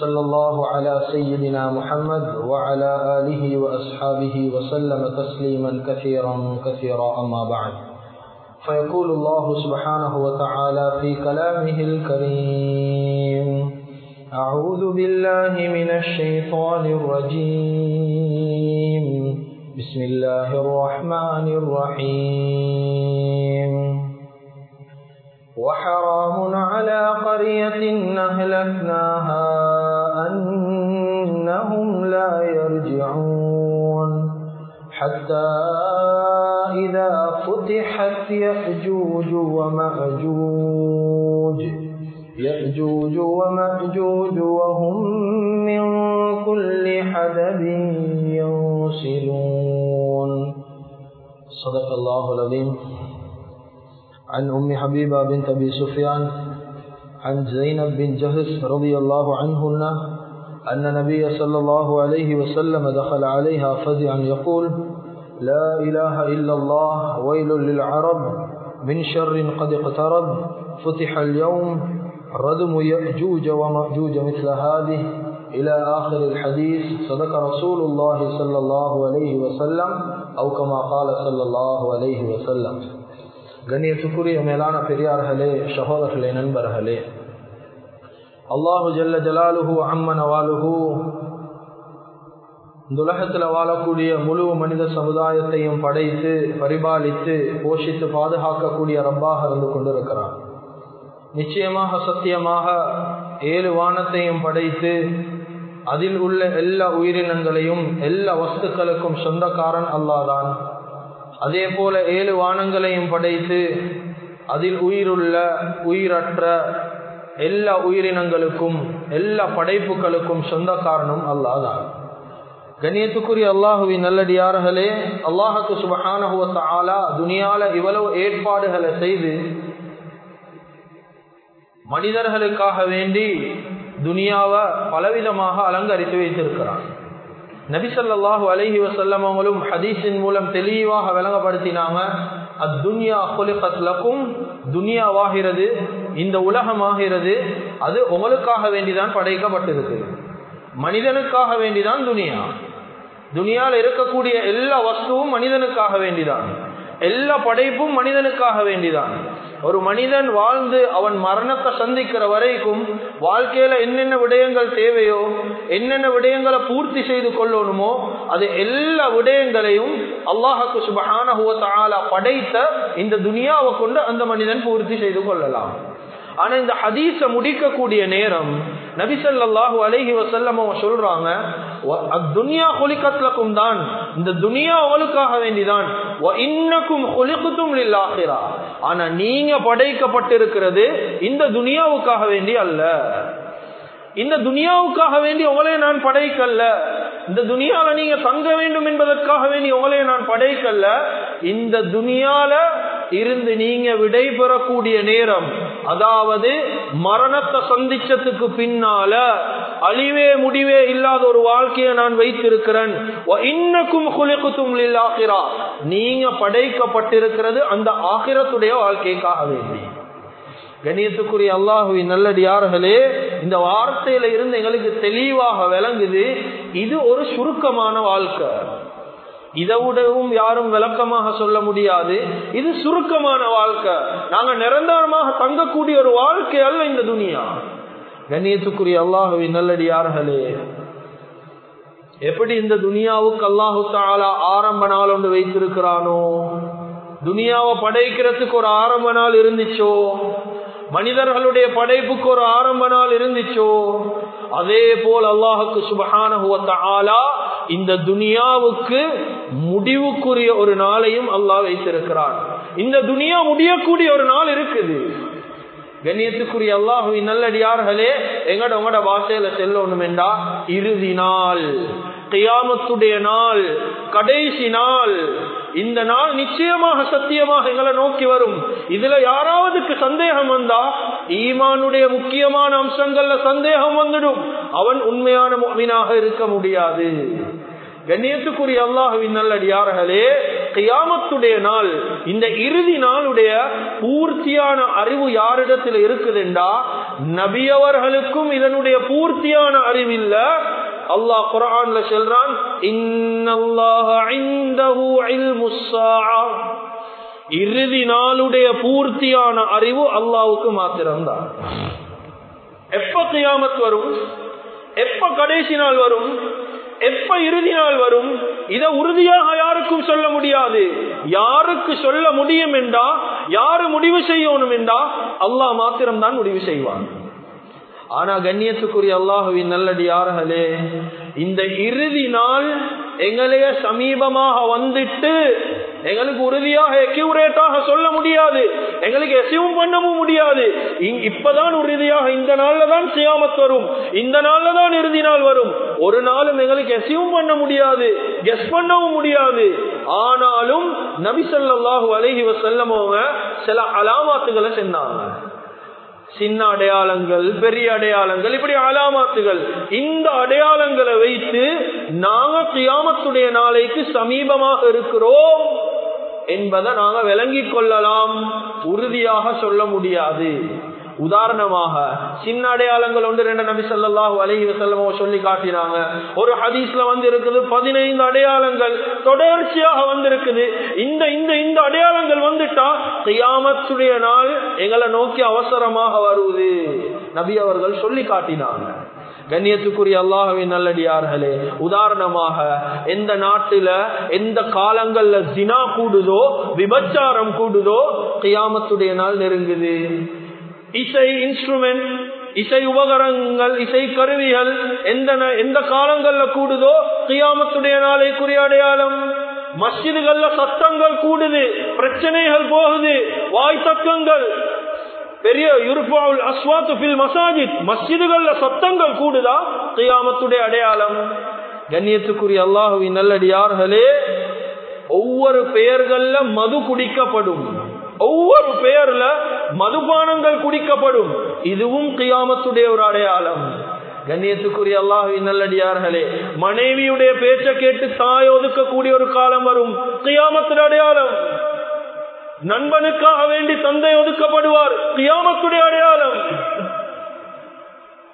صلى الله على سيدنا محمد وعلى آله وأصحابه وسلم تسليما كثيرا كثيرا أما بعد. فيقول الله سبحانه وتعالى في كلامه الكريم أعوذ بالله من الشيطان الرجيم. بسم الله الرحمن الرحيم. وحرام على قرية أهلكناها. أنهم لا يرجعون حتى إذا فتحت يأجوج ومأجوج يأجوج ومأجوج وهم من كل حدب ينسلون صدق الله العظيم. عن أم حبيبة بنت أبي سفيان عن زينب بن جهش رضي الله عنهن أن النبي صلى الله عليه وسلم دخل عليها فزعا يقول لا إله إلا الله ويل للعرب من شر قد اقترب فتح اليوم ردم يأجوج ومأجوج مثل هذه إلى آخر الحديث صدق رسول الله صلى الله عليه وسلم أو كما قال صلى الله عليه وسلم. கண்ணியத்துக்குரிய மேலான பெரியார்களே சகோதரர்களே நண்பர்களே. அல்லாஹு ஜல்ல ஜலாலுஹு அம்மன் வாழுகு இந்த உலகத்தில் வாழக்கூடிய முழு மனித சமுதாயத்தையும் படைத்து பரிபாலித்து போஷித்து பாதுகாக்கக்கூடிய ரப்பாக இருந்து கொண்டிருக்கிறான். நிச்சயமாக சத்தியமாக ஏழு வானத்தையும் படைத்து அதில் உள்ள எல்லா உயிரினங்களையும் எல்லா வஸ்துக்களுக்கும் சொந்தக்காரன் அல்லாதான் அதே போல ஏழு வானங்களையும் படைத்து அதில் உயிருள்ள உயிரற்ற எல்லா உயிரினங்களுக்கும் எல்லா படைப்புகளுக்கும் சொந்த காரணம் அல்லாதான் கண்ணியத்துக்குரிய அல்லாஹுவின் நல்லடியார்களே அல்லாஹுக்கு சுபஹானஹுவத்த ஆலா துனியால இவ்வளவு ஏற்பாடுகளை செய்து மனிதர்களுக்காக வேண்டி துனியாவை பலவிதமாக அலங்கரித்து வைத்திருக்கிறான். நபிசல்லாஹு அலஹி வசல்லம் அவங்களும் ஹதீஸின் மூலம் தெளிவாக விளங்கப்படுத்தினாங்க அத்துன்யா குலிகத்லக்கும் துனியாவாகிறது இந்த உலகமாகிறது அது உங்களுக்காக வேண்டிதான் படைக்கப்பட்டிருக்கு. மனிதனுக்காக வேண்டிதான் துனியா. துனியாவில் இருக்கக்கூடிய எல்லா வஸ்துவும் மனிதனுக்காக வேண்டிதான். எல்லா படைப்பும் மனிதனுக்காக வேண்டிதான். ஒரு மனிதன் வாழ்ந்து அவன் மரணத்தை சந்திக்கிற வரைக்கும் வாழ்க்கையில என்னென்ன விடயங்கள் தேவையோ என்னென்ன விடயங்களை பூர்த்தி செய்து கொள்ளணுமோ அது எல்லா விடயங்களையும் அல்லாஹாக்கு சுபஹான படைத்த இந்த துனியாவை கொண்டு அந்த மனிதன் பூர்த்தி செய்து கொள்ளலாம். ஆனா இந்த ஹதீஸ முடிக்கக்கூடிய நேரம் நபிசல்லாஹு அலஹி வசல்லம் சொல்றாங்க துனியா கொலிக்கத்லக்கும் தான். இந்த துனியா அவளுக்காக வேண்டிதான். இன்னக்கும் கொலிக்குத்தும் இல்லாகிறா ஆனா நீங்க படைக்கப்பட்டிருக்கிறது இந்த துனியாவுக்காக வேண்டி அல்ல. இந்த துனியாவுக்காக வேண்டி உங்களே நான் படைக்கல்ல. இந்த துனியால நீங்க தங்க வேண்டும் என்பதற்காக வேண்டி உங்களே நான் படைக்கல்ல. இந்த துனியால இருந்து நீங்க விடை பெறக்கூடிய நேரம் அதாவது மரணத்தை சந்திச்சதுக்கு பின்னால அழிவே முடிவே இல்லாத ஒரு வாழ்க்கையை நான் வைத்திருக்கிறேன். இன்னக்கும் குலிக்குத்தும் ஆகிறா நீங்க படைக்கப்பட்டிருக்கிறது அந்த ஆகிரத்துடைய வாழ்க்கைக்காக வேண்டி கணியத்துக்குரிய அல்லாஹுவின் நல்லடியார்களே இந்த வார்த்தையில இருந்து எங்களுக்கு தெளிவாக விளங்குது இது ஒரு சுருக்கமான வாழ்க்கை. இதவிடவும் யாரும் விளக்கமாக சொல்ல முடியாது. இது சுருக்கமான வாழ்க்கை. நாங்க நிரந்தரமாக தங்கக்கூடிய ஒரு வாழ்க்கை அல்ல இந்த துனியா. கண்ணியத்துக்குரிய அல்லாஹுவின் நல்லடியார்களே எப்படி இந்த துனியாவுக்கு அல்லாஹு தாலா ஆரம்ப நாள் ஒன்று வைத்திருக்கிறானோ? துனியாவை படைக்கிறதுக்கு ஒரு ஆரம்ப நாள் இருந்துச்சோ? மனிதர்களுடைய படைப்புக்கு ஒரு ஆரம்ப நாள் இருந்துச்சோ? அதே போல் அல்லாஹுக்கு சுபகான ஆலா இந்த துனியாவுக்கு முடிவுக்குரிய ஒரு நாளையும் அல்லாஹ் வைத்திருக்கிறான். இந்த துனியா முடியக்கூடிய ஒரு நாள் இருக்குது. கண்ணியத்துக்குரிய அல்லாஹு நல்லடியார்களே எங்கட உங்களோட வாசையில செல்லணும் என்றா இறுதி நாள் கையாமத்துடைய நாள் கடைசி நாள். இந்த நாள் நிச்சயமாக சத்தியமாக எங்களை நோக்கி வரும். இதுல யாராவதுக்கு சந்தேகம் வந்தா ஈமானுடைய முக்கியமான அம்சங்கள்ல சந்தேகம் வந்துடும். அவன் உண்மையான மீனாக இருக்க முடியாது. கண்ணியத்துக்குரிய அல்லாஹுவின் நல்லடியார்களே கியாமத்துடைய நாள் இந்த இறுதி நாளுடைய பூர்த்தியான அறிவு யாரிடத்தில் இருக்குதுண்டா? நபியவர்களுக்கும் இதனுடைய பூர்த்தியான அறிவு இல்ல அல்லாஹ் குரான்ல சொல்றான் இறுதி நாளுடைய பூர்த்தியான அறிவு அல்லாவுக்கு மாத்திரம்தான். எப்ப கியாமத் வரும்? எப்ப கடைசி நாள் வரும்? எப்ப இறுதி நாள் வரும்? இதை உறுதியாக யாருக்கும் சொல்ல முடியாது. யாருக்கு சொல்ல முடியும் என்றா யாரு முடிவு செய்யணும் என்றா அல்லாஹ் மாத்திரம்தான் முடிவு செய்வான். ஆனா கண்ணியத்துக்குரிய அல்லாஹுவின் நல்லடி யார்களே இந்த இறுதி நாள் எங்களைய சமீபமாக வந்துட்டு எங்களுக்கு உறுதியாக எக்யூரேட்டாக சொல்ல முடியாது. எங்களுக்கு எசிவும் பண்ணவும் முடியாது. இப்பதான் உறுதியாக இந்த நாள்ல தான் சியாமத் வரும். இந்த நாள்ல தான் இறுதி நாள் வரும். ஒரு நாளும் எங்களுக்கு எசிவும் பண்ண முடியாது. கெஸ் பண்ணவும் முடியாது. ஆனாலும் நபிசல்லாஹு அலஹி வசல்லமவங்க சில அலாமாத்துகளை செஞ்சாங்க சின்ன அடையாளங்கள் பெரிய அடையாளங்கள் இப்படி அலாமாத்துகள். இந்த அடையாளங்களை வைத்து நாங்க கியாமத்துடைய நாளைக்கு சமீபமாக இருக்கிறோம் என்பதை நாங்க விளங்கிக் கொள்ளலாம். உறுதியாக சொல்ல முடியாது. உதாரணமாக சின்ன அடையாளங்கள் ஒன்று ரெண்டு நபி சொல்லாஹு அலஹி வசல்லமோ சொல்லி காட்டினாங்க. ஒரு ஹதீஸ்ல வந்து இருக்குது பதினைந்து அடையாளங்கள் தொடர்ச்சியாக வந்திருக்குது. இந்த இந்த இந்த அடையாளங்கள் வந்துட்டா கியாமத்துடைய நாள் எங்களை நோக்கி அவசரமாக வருவது நபி அவர்கள் சொல்லி காட்டினாங்க. கண்ணியத்துக்குரிய அல்லாஹவின் நல்லடியார்களே உதாரணமாக எந்த நாட்டுல எந்த காலங்கள்ல ஜினா கூடுதோ விபச்சாரம் கூடுதோ கியாமத்துடைய நாள் நெருங்குது. இசை இன்ஸ்ட்ருமெண்ட் இசை உபகரணங்கள் இசை கருவிகள் எந்த எந்த காலங்கள்ல கூடுதோ கியாமத்துடைய நாளைக்குரிய அடையாளம் மஸ்ஜிதுகள்ல சத்தங்கள் கூடுது பிரச்சனைகள் போகுது வாய் தக்கங்கள் பெரிய யுருபாவுல் அஸ்வாத்து பில் மசாஜித் மஸ்ஜிதுகள்ல சத்தங்கள் கூடுதா? கியாமத்துடைய அடையாளம். கண்ணியத்துக்குரிய அல்லாஹுவின் நல்லடியார்களே ஒவ்வொரு பெயர்கள்ல மது குடிக்கப்படும். ஒவ்வொரு பெயர்ல மதுபானங்கள் குடிக்கப்படும். இதுவும் கியாமத்துடைய ஒரு அடையாளம். கண்ணியத்துக்குரிய அல்லாஹி நல்லடியார்களே மனைவியுடைய பேச்ச கேட்டு தாய் ஒதுக்கக்கூடிய ஒரு காலம் வரும். கியாமத்துடைய அடையாளம். நண்பனுக்காக வேண்டி தந்தை ஒதுக்கப்படுவார். கியாமத்துடைய அடையாளம்.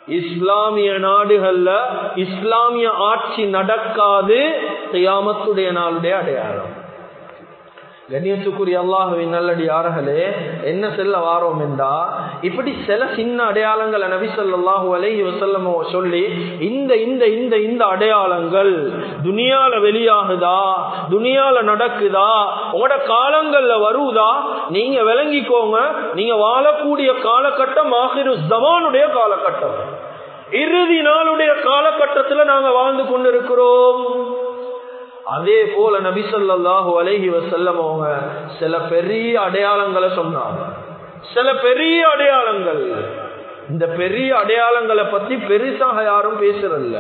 இஸ்லாமிய நாடுகள்ல இஸ்லாமிய ஆட்சி நடக்காது கியாமத்துடைய நாளுடைய அடையாளம். கண்ணியத்துக்குரிய அல்லாஹுவின் நல்லடி யார்களே என்ன செல்ல வாரோம் என்றா இப்படி சில சின்ன அடையாளங்களை நபிசல்லாஹு அலைஹி வசல்லமோ சொல்லி இந்த இந்த இந்த இந்த அடையாளங்கள் துனியால வெளியாகுதா துனியால நடக்குதா உங்களோட காலங்கள்ல வருவதா நீங்க விளங்கிக்கோங்க நீங்க வாழக்கூடிய காலகட்டம் ஆகிரு ஜமானுடைய காலகட்டம். இறுதி நாளுடைய காலகட்டத்துல நாங்க வாழ்ந்து கொண்டிருக்கிறோம். அதே போல நபிசல்லாஹு அலஹி வசல்லம் அவங்க சில பெரிய அடையாளங்களை சொன்னாங்க. சில பெரிய அடையாளங்கள். இந்த பெரிய அடையாளங்களை பத்தி பெருசாக யாரும் பேசுறல்ல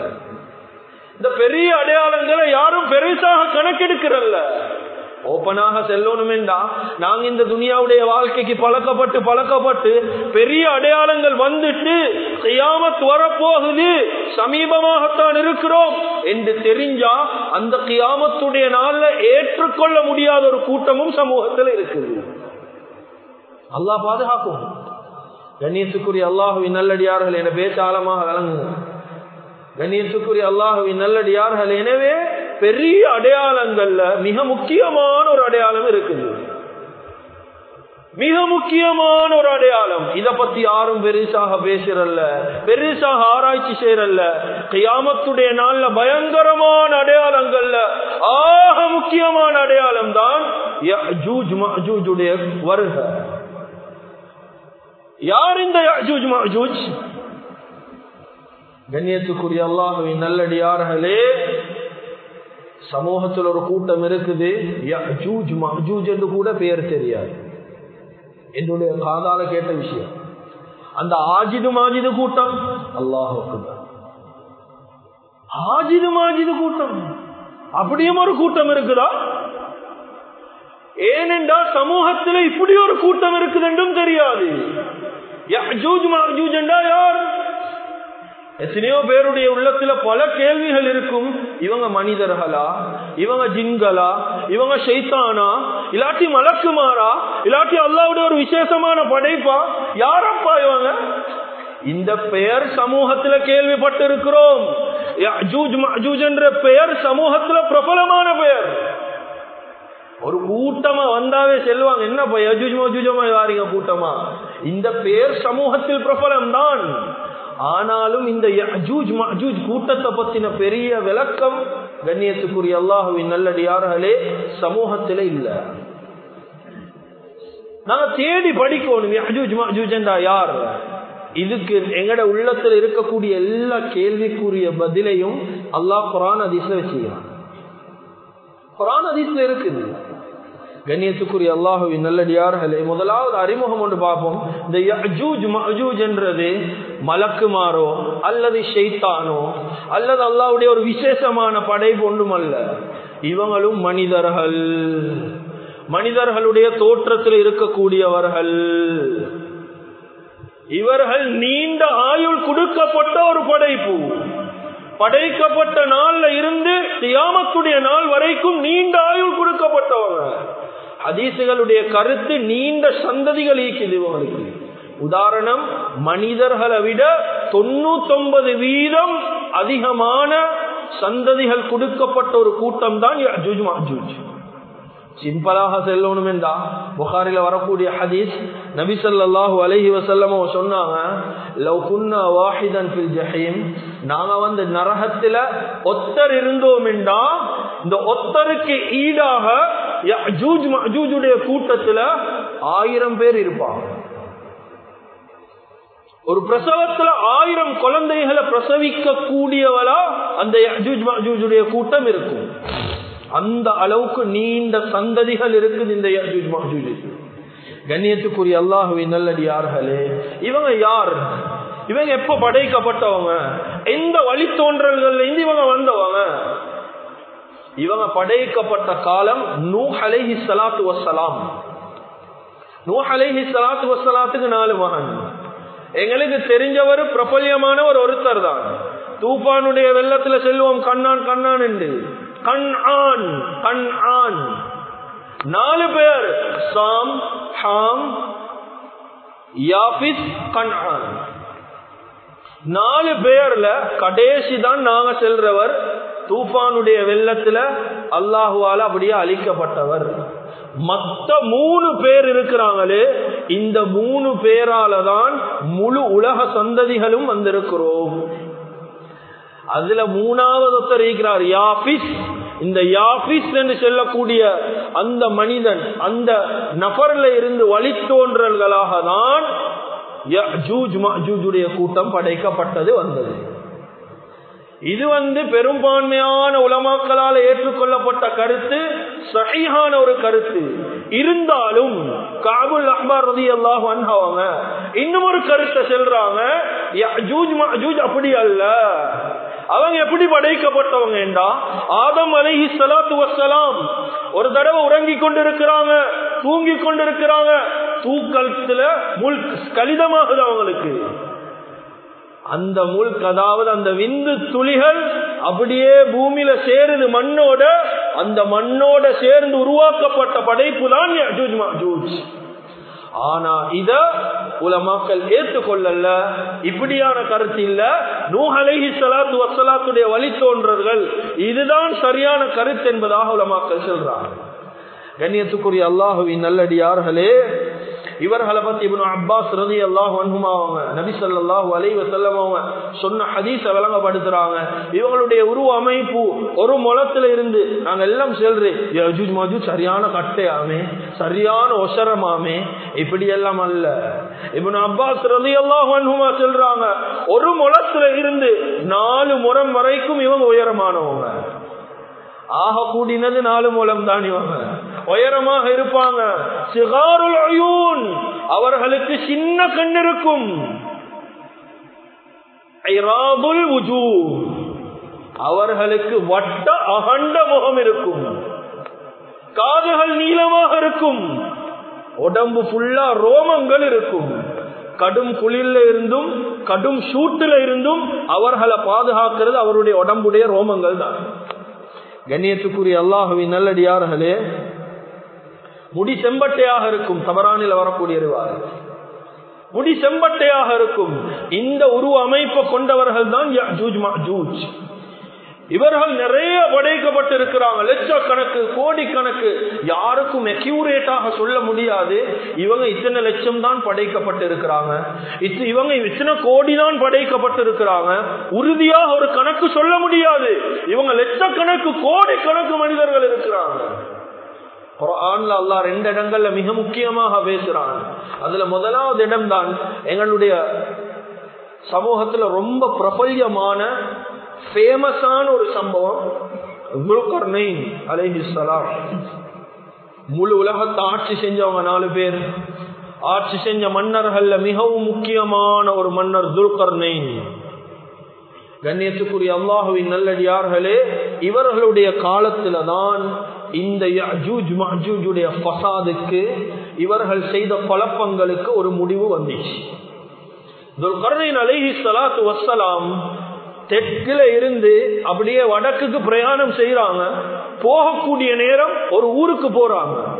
இந்த பெரிய அடையாளங்களை யாரும் பெருசாக கணக்கெடுக்கிறல்ல ஓப்பனாக செல்லணுமெண்டா? நாங்க இந்த துனியாவுடைய வாழ்க்கைக்கு பழக்கப்பட்டு பழக்கப்பட்டு பெரிய அடையாளங்கள் வந்துட்டு கியாமத் வரப்போகுது. சமீபமாகத்தான் இருக்கிறோம். என்று தெரிஞ்சா அந்த கியாமத்துடைய நாள்ல ஏற்றுக்கொள்ள முடியாத ஒரு கூட்டமும் சமூகத்தில் இருக்குது. அல்லாஹ் பாதுகாக்கும். கண்ணியத்துக்குரிய அல்லாஹுவின் நல்லடியார்கள் என பேச ஆழமாக விளங்குங்க கண்ணியத்துக்குரிய அல்லாஹுவின் நல்லடியார்கள் எனவே பெரிய அடையாளங்கள்ல மிக முக்கியமான ஒரு அடையாளம் இருக்குது. மிக முக்கியமான ஒரு அடையாளம். இத பத்தி யாரும் பெருசாக பேசுறல்ல. பெருசாக ஆராய்ச்சி செய்யறல்ல. கியாமத்துடைய நாள்ல பயங்கரமான அடையாளங்கள்ல ஆக முக்கியமான அடையாளம் தான் வருக. யார் இந்த கண்ணியத்துக்குரிய அல்லாஹுவின் நல்லடியார்களே சமூகத்தில் ஒரு கூட்டம் இருக்குது. என்று கூட பெயர் தெரியாது. என்னுடைய காதால கேட்ட விஷயம். அந்த ஆஜிது மாஜிது கூட்டம் அல்லாஹ் ஆஜிது மாஜிது கூட்டம். அப்படியும் ஒரு கூட்டம் இருக்குதா? ஏனென்றால் சமூகத்தில் இப்படி ஒரு கூட்டம் இருக்குது என்றும் தெரியாது யார்? எத்தனையோ பேருடைய உள்ளத்துல பல கேள்விகள் இருக்கும். இவங்க மனிதர்களா? இவங்க ஜின்களா இவங்க ஷைத்தானா? இல்லாட்டி மலக்குமாரா? இல்லாட்டி அல்லாவுடைய ஒரு விசேஷமான படைப்பா? யாரப்பா இவங்க? இந்த பெயர் சமூகத்துல கேள்விப்பட்டு இருக்கிறோம் என்ற பெயர் சமூகத்துல பிரபலமான பெயர். ஒரு கூட்டமா வந்தாவே செல்வாங்க. என்ன ஜூஜமா வாரிங்க கூட்டமா. இந்த பேர் சமூகத்தில் பிரபலம் தான் ஆனாலும் இந்த யஜூஜ் மஜூஜ் கூட்டத்தை பத்தின பெரிய விளக்கம் கண்ணியத்துக்குரிய அல்லாஹுவின் நல்லடியார்களே சமூகத்தில இல்ல. நாங்க தேடி படிக்கணும் யஜூஜ் மஜூஜ் என்றா யார்? இதுக்கு எங்கட உள்ளத்துல இருக்கக்கூடிய எல்லா கேள்விக்குரிய பதிலையும் அல்லாஹ் குரான் அதிசல வச்சுக்கிறான் குரான் அதிசல இருக்குது. கண்ணியத்துக்குரிய அல்லாஹுவின் நல்லடியார்களே முதலாவது அறிமுகம் ஒன்று பார்ப்போம். இந்த யஜூஜ் மஜூஜ் என்றது மலக்குமாரோ அல்லது ஷெய்தானோ அல்லது அல்லாவுடைய ஒரு விசேஷமான படைப்பு ஒன்றுமல்ல? இவங்களும் மனிதர்கள். மனிதர்களுடைய தோற்றத்தில் இருக்கக்கூடியவர்கள். இவர்கள் நீண்ட ஆயுள் கொடுக்கப்பட்ட ஒரு படைப்பு. படைக்கப்பட்ட நாள்ல இருந்து தியாமத்துடைய நாள் வரைக்கும் நீண்ட ஆயுள் கொடுக்கப்பட்டவங்க ஹதீசுகளுடைய கருத்து நீண்ட சந்ததிகள் ஈக்குது உதாரணம் மனிதர்களை விட தொண்ணூத்தொன்பது வீதம் அதிகமான சந்ததிகள் கொடுக்கப்பட்ட ஒரு கூட்டம் தான் சிம்பிளாக செல்லணும் என்றா புகாரில வரக்கூடிய ஹதீஸ் நபி ஸல்லல்லாஹு அலைஹி வஸல்லம் சொன்னாங்க லவ் குன்னா வாஹிதன் நாங்க வந்து நரகத்துல ஒத்தர் இருந்தோம் என்றா இந்த ஒத்தருக்கு ஈடாக கூட்டத்துல ஆயிரம் பேர் இருப்பாங்க. ஒரு பிரசவத்துல ஆயிரம் குழந்தைகளை பிரசவிக்க கூடியவளா அந்த கூட்டம் இருக்கும். அந்த அளவுக்கு நீண்ட சந்ததிகள் இருக்குது இந்த யஜூஜ் மஜூஜுக்கு கண்ணியத்துக்குரிய அல்லாஹுவின் நல்லடியார்களே இவங்க யார்? இவங்க எப்ப படைக்கப்பட்டவங்க? எந்த வழித்தோன்றல்கள் இருந்து இவங்க வந்தவங்க? இவங்க படைக்கப்பட்ட காலம் நூ அலைஹி சலாத்து வசலாம் நூ அலைஹி சலாத்து வசலாத்துக்கு நாலு மகன். எங்களுக்கு தெரிஞ்சவர் பிரபல்யமானவர் ஒருத்தர் தான். தூபானுடைய வெள்ளத்துல செல்வோம் கண்ணான் கண்ணான் என்று. கண் ஆண் கண் ஆண் நாலு பேர். சாம் ஹாம் யாபிஸ் கண் ஆண் நாலு பேர்ல கடைசி தான் நாங்க செல்றவர் தூஃபானுடைய வெள்ளத்துல அல்லாஹுவால அப்படியே அழிக்கப்பட்டவர். மத்த மூணு பேர் இருக்கிறாங்களே இந்த மூணு பேராலதான் முழு உலக சந்ததிகளும் வந்திருக்கிறோம். அதுல மூணாவது ஒருத்தர் இருக்கிறார் யாபிஸ் இந்த யாபிஸ் என்று சொல்லக்கூடிய அந்த மனிதன் அந்த நபர்ல இருந்து வழித்தோன்றல்களாக தான் கூட்டம் படைக்கப்பட்டது வந்தது. இது வந்து பெரும்பான்மையான உலமாக்களால் ஏற்றுக்கொள்ளப்பட்ட கருத்து சகிஹான ஒரு கருத்து. இருந்தாலும் காபுல் அஹ்பார் ரதி அல்லாஹ் அவங்க இன்னும் ஒரு கருத்தை செல்றாங்க அப்படி அல்ல. அவங்க எப்படி படைக்கப்பட்டவங்க என்றா ஆதம் அலைஹி சலாத்து வசலாம் ஒரு தடவை உறங்கி கொண்டிருக்கிறாங்க தூங்கி கொண்டிருக்கிறாங்க. தூக்கத்துல முல் கலிதமாகுது அவங்களுக்கு. அந்த முல்க் அதாவது அந்த விந்து துளிகள் அப்படியே பூமியில சேருது மண்ணோட அந்த மண்ணோட சேர்ந்து உருவாக்கப்பட்ட படைப்பு தான் ஆனா இத உலமாக்கள் ஏற்றுக்கொள்ளல. இப்படியான கருத்து இல்ல. நூஹலஹி சலாத்து வசலாத்துடைய வழித்தோன்றர்கள் இதுதான் சரியான கருத்து என்பதாக உலமாக்கள் சொல்றாங்க. கண்ணியத்துக்குரிய அல்லாஹுவின் நல்லடியார்களே இவர்களை பத்தி இவனு அப்பாஸ் ரதி அல்லாஹ் அவங்க நபி சொல்லாஹு அலைவ செல்லவங்க சொன்ன ஹதீஸ விளங்கப்படுத்துறாங்க. இவங்களுடைய உருவ அமைப்பு ஒரு முளத்துல இருந்து நாங்க எல்லாம் செல்றேன் சரியான கட்டையாமே சரியான ஒசரமாமே இப்படி எல்லாம் அல்ல. இவனு அப்பாஸ் ரதி அல்லாஹ் சொல்றாங்க ஒரு முளத்துல இருந்து நாலு முறம் வரைக்கும் இவங்க உயரமானவங்க. ஆக கூடினது நாலு மூலம் தான் இவங்க. உயரமாக இருப்பாங்க. சிகாருல் அயூன். அவர்களுக்கு சின்ன கண் இருக்கும். உஜூ அவர்களுக்கு வட்ட அகண்ட முகம் இருக்கும். காதுகள் நீளமாக இருக்கும். உடம்பு ஃபுல்லா ரோமங்கள் இருக்கும். கடும் குளிர்ல இருந்தும் கடும் சூட்டுல இருந்தும் அவர்களை பாதுகாக்கிறது அவருடைய உடம்புடைய ரோமங்கள் தான் கண்ணியத்துக்குரிய அல்லாஹுவின் நல்லடியார்களே முடி செம்பட்டையாக இருக்கும். தவறானில் வரக்கூடிய முடி செம்பட்டையாக இருக்கும். இந்த உருவ அமைப்பை கொண்டவர்கள் தான் இவர்கள் நிறைய படைக்கப்பட்டிருக்கிறாங்க லட்சக்கணக்கு கோடிக்கணக்கு. யாருக்கும் அக்யூரேட்டாக சொல்ல முடியாது. இவங்க இத்தனை லட்சம் தான் படைக்கப்பட்டிருக்கிறாங்க. இவங்க இத்தனை கோடி தான் படைக்கப்பட்டிருக்கிறாங்க. உறுதியாக ஒரு கணக்கு சொல்ல முடியாது. இவங்க லட்சக்கணக்கு கோடிக்கணக்கு மனிதர்கள் இருக்கிறாங்க. குரான்ல அல்லாஹ் ரெண்டு இடங்கள்ல மிக முக்கியமாக பேசுறான். அதுல முதலாவது இடம் தான் எங்களுடைய சமூகத்துல ரொம்ப பிரபல்யமான ஃபேமஸான ஒரு சம்பவம் அலைஹிஸ்லாம் முழு உலகத்தை ஆட்சி செஞ்சவங்க நாலு பேர். ஆட்சி செஞ்ச மன்னர்கள்ல மிகவும் முக்கியமான ஒரு மன்னர் துல்கர்ணைன் கண்ணியத்துக்குரிய அல்லாஹுவின் நல்லடியார்களே இவர்களுடைய காலத்துல தான் இந்த பசாதுக்கு இவர்கள் செய்த குழப்பங்களுக்கு ஒரு முடிவு வந்துச்சு. துல்கர்னின் அலைஹி சலாத்து வசலாம் தெற்குல இருந்து அப்படியே வடக்குக்கு பிரயாணம் செய்யறாங்க போகக்கூடிய நேரம் ஒரு ஊருக்கு போறாங்க.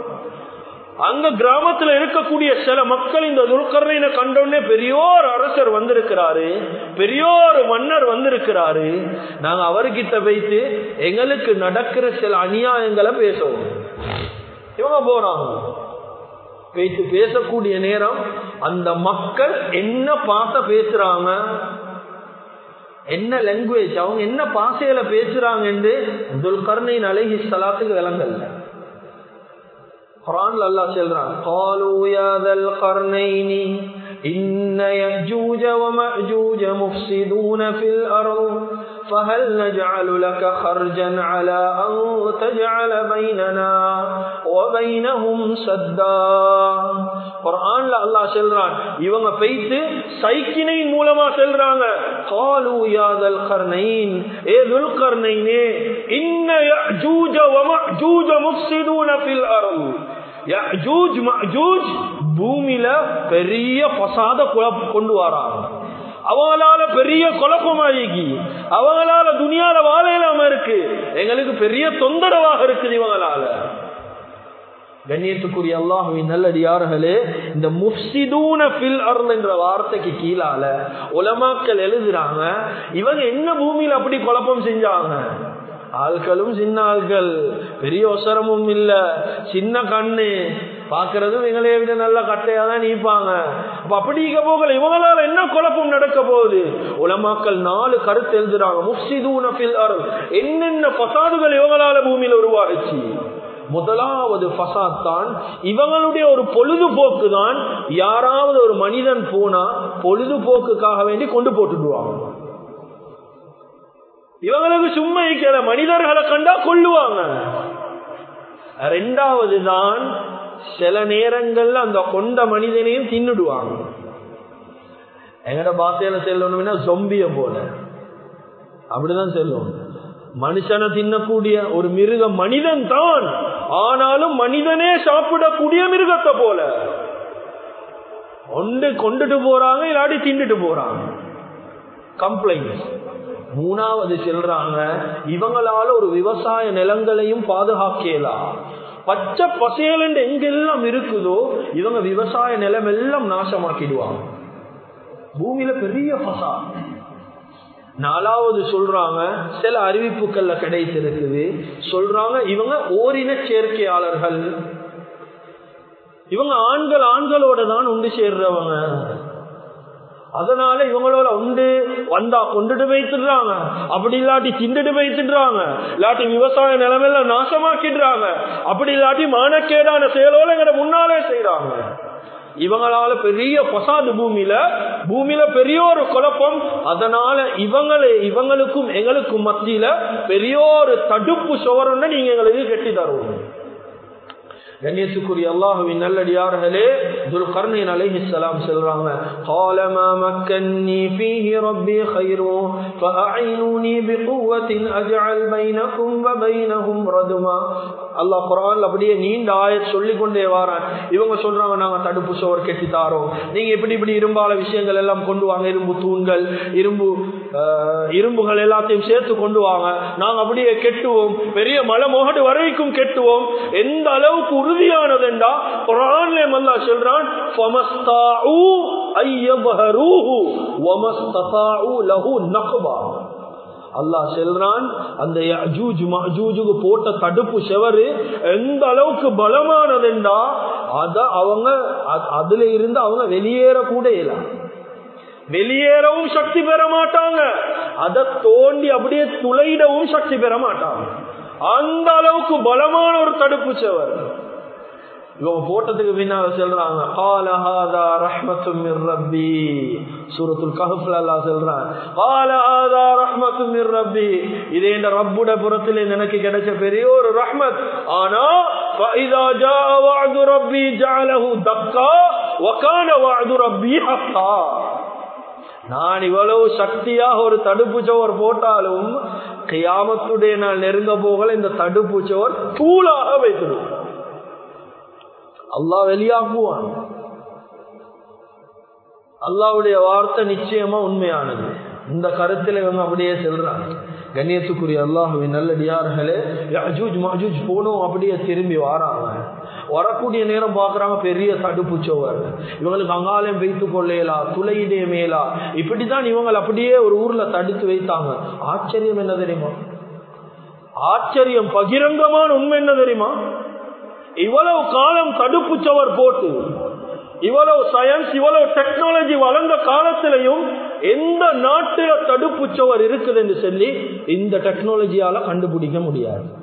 அங்க கிராமத்துல இருக்கக்கூடிய சில மக்கள் இந்த துல்கர்ணையின கண்டோடனே பெரியோர் அரசர் வந்திருக்கிறாரு பெரியோர் மன்னர் வந்திருக்கிறாரு. நாங்க அவர்கிட்ட வைத்து எங்களுக்கு நடக்கிற சில அநியாயங்களை பேசுவோம். இவங்க போறாங்க. வைத்து பேசக்கூடிய நேரம் அந்த மக்கள் என்ன பாச பேசுறாங்க? என்ன லாங்குவேஜ் அவங்க என்ன பாசையில பேசுறாங்க என்று துல்கர்ணின் அழகி ஸ்தலாத்துக்கு விளங்கல்ல குரான்ல அல்லாஹ் சொல்றான் قالوا يا ذا القرنين إن يأجوج ومأجوج مفسدون في الأرض فهل نجعل لك خرجا على أن تجعل بيننا وبينهم سدا குர்ஆன்ல அல்லாஹ் சொல்றான் இவங்க போயிட்டு சைக்கினை மூலமா சொல்றாங்க காலு யா தல் கர்னைன் ஏ துல் கர்னைனே இன்ன யஜூஜ வ மஜூஜ முஃப்ஸிதூன ஃபில் அர்த் யஜூஜ் மஜூஜ் பூமியில பெரிய பசாத கொண்டு வராங்க. அவங்களால பெரிய குழப்பமாகி அவங்களால துணியால வாழ இல்லாம இருக்கு. எங்களுக்கு பெரிய தொந்தரவாக இருக்குது இவங்களால. கண்ணியத்துக்குரிய அல்லாஹுவின் நல்லடியார்களே இந்த முஃப்சிதூன ஃபில் அருள் என்ற வார்த்தைக்கு கீழால உலமாக்கள் எழுதுறாங்க இவங்க என்ன பூமியில அப்படி குழப்பம் செஞ்சாங்க? ஆட்களும் சின்ன ஆட்கள் பெரிய ஒசரமும் இல்ல. சின்ன கண்ணு. பாக்குறதும் எங்களை விட நல்ல கட்டையா தான் நீப்பாங்க. அப்ப அப்படி போகல. இவங்களால என்ன குழப்பம் நடக்க போகுது? உலமாக்கள் நாலு கருத்து எழுதுறாங்க. முஃப்சிதூன ஃபில் அருள் என்னென்ன பசாதுகள் இவங்களால பூமியில உருவாகுச்சு? முதலாவது பசாத் தான் இவங்களுடைய ஒரு பொழுதுபோக்கு தான் யாராவது ஒரு மனிதன் போனா பொழுதுபோக்குக்காக வேண்டி கொண்டு போட்டுடுவாங்க. இவங்களுக்கு சும்மா இருக்கிற மனிதர்களை கண்டா கொள்ளுவாங்க ரெண்டாவது தான் சில நேரங்கள்ல அந்த கொண்ட மனிதனையும் தின்னுடுவாங்க. எங்கட பாத்தையில செல்லணும்னா சொம்பிய போல. அப்படிதான் செல்லும். மனுஷனை தின்னக்கூடிய ஒரு மிருகம் மனிதன் தான். ஆனாலும் மனிதனே சாப்பிடக்கூடிய மிருகத்தை போல. ஒன்று கொண்டுட்டு போறாங்க இல்லாட்டி தின்னுட்டு போறாங்க. கம்ப்ளைண்ட் மூணாவது சொல்றாங்க இவங்களால ஒரு விவசாய நிலங்களையும் பாதுகாக்கலாம் பச்சை பசேல் எங்கெல்லாம் இருக்குதோ இவங்க விவசாய நிலம் எல்லாம் நாசமாக்கிடுவாங்க. பூமியில பெரிய பசா. நாலாவது சொல்றாங்க சில அறிவிப்புகள்ல கிடைத்திருக்குது. சொல்றாங்க இவங்க ஓரின சேர்க்கையாளர்கள். இவங்க ஆண்கள் ஆண்களோட தான் உண்டு சேர்றவங்க. அதனால இவங்களோட உண்டு வந்தா கொண்டுட்டு வைத்துடுறாங்க அப்படி இல்லாட்டி திண்டுட்டு வைத்துடுறாங்க இல்லாட்டி விவசாய நிலமெல்லாம் நாசமாக்கிடுறாங்க. அப்படி இல்லாட்டி மானக்கேடான செயலோட எங்கட முன்னாலே செய்யறாங்க இவங்களால பெரிய பொசாது பூமியில பூமியில பெரிய ஒரு குழப்பம். அதனால இவங்களை இவங்களுக்கும் எங்களுக்கும் மத்தியில பெரிய ஒரு தடுப்பு சுவரம்னு நீங்க எங்களுக்கு கட்டி தருவோம். கண்ணியத்துக்குரிய அல்லாஹுவின் நல்லடியார்களே துல் கர்ணின் அலைஹிஸ்ஸலாம் சொல்றாங்க قال ما مكنني فيه ربي خير فأعينوني بقوة أجعل بينكم وبينهم ردما அல்லாஹ் குரான் அப்படியே நீண்ட ஆயத் சொல்லி கொண்டே வாரான் இவங்க சொல்றாங்க நாங்க தடுப்பு சோர் கெட்டி தாரோம் நீங்க இப்படி இப்படி இரும்பால விஷயங்கள் எல்லாம் கொண்டு வாங்க இரும்பு தூண்கள் இரும்பு இரும்புகள் எல்லாத்தையும் சேர்த்து கொண்டு வாங்க. நாங்க அப்படியே கெட்டுவோம். பெரிய மலை முகடு வரைக்கும் கெட்டுவோம். எந்த அளவுக்கு உறுதியானதுண்டா? குரான்ல மல்லா சொல்றான் அல்லாஹ் செல்றான் அந்த மஜூஜுக்கு போட்ட தடுப்பு செவரு எந்த அளவுக்கு பலமானதுண்டா? அத அவங்க அதுல இருந்து அவங்க வெளியேறக்கூட இயலாம் வெளியேறவும் சக்தி பெற மாட்டாங்க அதை தோண்டி அப்படியே துளையிடவும் சக்தி பெற மாட்டாங்க அந்த அளவுக்கு பலமான ஒரு தடுப்பு செவர். இவங்க போட்டதுக்கு பின்னால சொல்றாங்க காலஹாதா ரஹ்மத்தும் ரப்பி. சூரத்துல் கஹஃப்ல அல்லாஹ் சொல்றான் காலஹாதா ரஹ்மத்தும் ரப்பி. இதே இந்த ரப்புட புறத்திலே எனக்கு கிடைச்ச பெரிய ஒரு ரஹ்மத். ஆனா ஃபைதா ஜா வஅது ரப்பி ஜஅலஹு தக்கா வகான வஅது ரப்பி ஹக்கா. நான் இவ்வளவு சக்தியாக ஒரு தடுப்பு சோர் போட்டாலும் கியாமத்துடைய நான் நெருங்க போகல இந்த தடுப்பு சோர் தூளாக வைத்துடும் அல்லாஹ் வெளியாக்குவான். அல்லாவுடைய வார்த்தை நிச்சயமா உண்மையானது. இந்த கருத்தில் இவங்க அப்படியே செல்றாங்க. கண்ணியத்துக்குரிய அல்லாஹுவின் நல்லடியார்களே அஜூஜ் மஜூஜ் போனோம் அப்படியே திரும்பி வாராங்க. வரக்கூடிய நேரம் பாக்குறாங்க பெரிய தடுப்பு சோவர் இவங்களுக்கு அங்காலயம் வைத்து கொள்ளையலா துளையிடே மேலா. இப்படித்தான் இவங்க அப்படியே ஒரு ஊர்ல தடுத்து வைத்தாங்க. ஆச்சரியம் என்ன தெரியுமா? ஆச்சரியம் பகிரங்கமான உண்மை என்ன தெரியுமா? இவ்வளவு காலம் தடுப்பு சவர் போட்டு இவ்வளவு சயின்ஸ் இவ்வளவு டெக்னாலஜி வளர்ந்த காலத்திலையும் எந்த நாட்டில தடுப்பு சவர் இருக்குது என்று சொல்லி இந்த டெக்னாலஜியால கண்டுபிடிக்க முடியாது.